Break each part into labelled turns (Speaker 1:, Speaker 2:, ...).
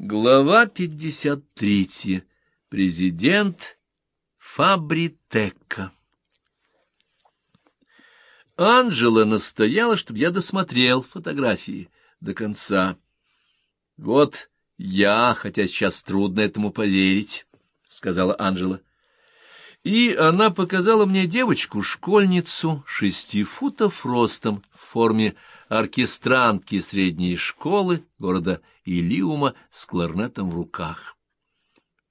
Speaker 1: Глава 53. Президент Фабритека. Анжела настояла, чтобы я досмотрел фотографии до конца. Вот я, хотя сейчас трудно этому поверить, — сказала Анжела. И она показала мне девочку-школьницу шести футов ростом в форме оркестрантки средней школы города Илиума с кларнетом в руках.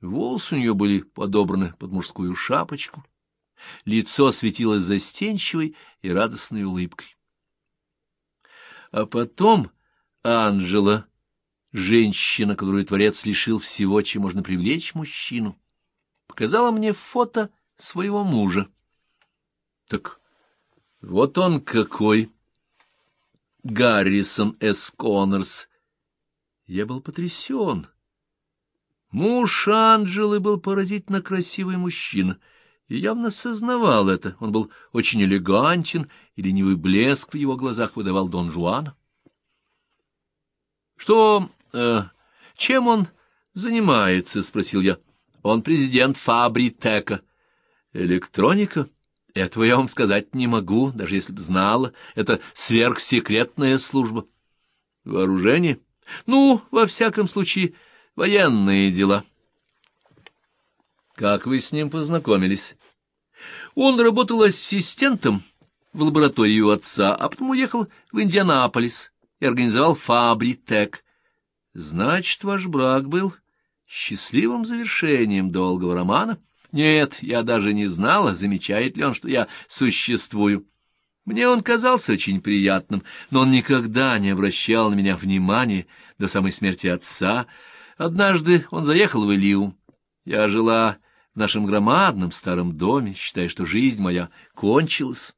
Speaker 1: Волосы у нее были подобраны под мужскую шапочку, лицо светилось застенчивой и радостной улыбкой. А потом Анжела, женщина, которую Творец лишил всего, чем можно привлечь мужчину, показала мне фото своего мужа. Так вот он какой! Гаррисон С. Коннорс. Я был потрясен. Муж Анджелы был поразительно красивый мужчина, и явно сознавал это. Он был очень элегантен, и ленивый блеск в его глазах выдавал Дон Жуана. — Что... Э, чем он занимается? — спросил я. — Он президент Фабритека. — Электроника? — этого я вам сказать не могу, даже если б знала. Это сверхсекретная служба. Вооружение? Ну, во всяком случае, военные дела. Как вы с ним познакомились? Он работал ассистентом в лаборатории у отца, а потом уехал в Индианаполис и организовал Фабритек. Значит, ваш брак был счастливым завершением долгого романа? Нет, я даже не знала, замечает ли он, что я существую. Мне он казался очень приятным, но он никогда не обращал на меня внимания до самой смерти отца. Однажды он заехал в Илью. Я жила в нашем громадном старом доме, считая, что жизнь моя кончилась.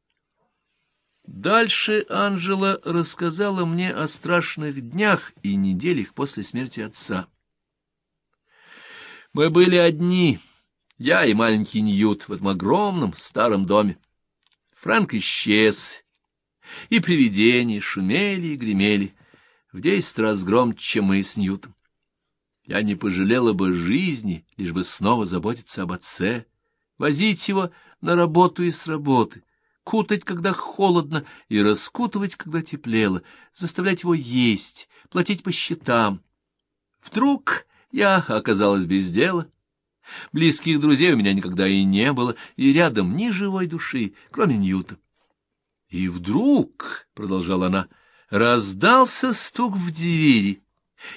Speaker 1: Дальше Анжела рассказала мне о страшных днях и неделях после смерти отца. Мы были одни, я и маленький Ньют в этом огромном старом доме. Фрэнк исчез, и привидения шумели и гремели в десять раз громче, чем мы с Ньютом. Я не пожалела бы жизни, лишь бы снова заботиться об отце, возить его на работу и с работы, кутать, когда холодно, и раскутывать, когда теплело, заставлять его есть, платить по счетам. Вдруг я оказалась без дела, Близких друзей у меня никогда и не было, и рядом ни живой души, кроме Ньюта. И вдруг, — продолжала она, — раздался стук в двери,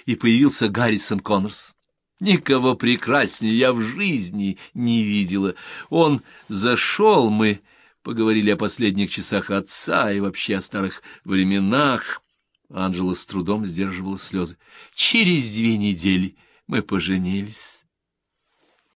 Speaker 1: и появился Гаррисон Коннорс. Никого прекраснее я в жизни не видела. Он зашел, мы поговорили о последних часах отца и вообще о старых временах. Анжела с трудом сдерживала слезы. Через две недели мы поженились.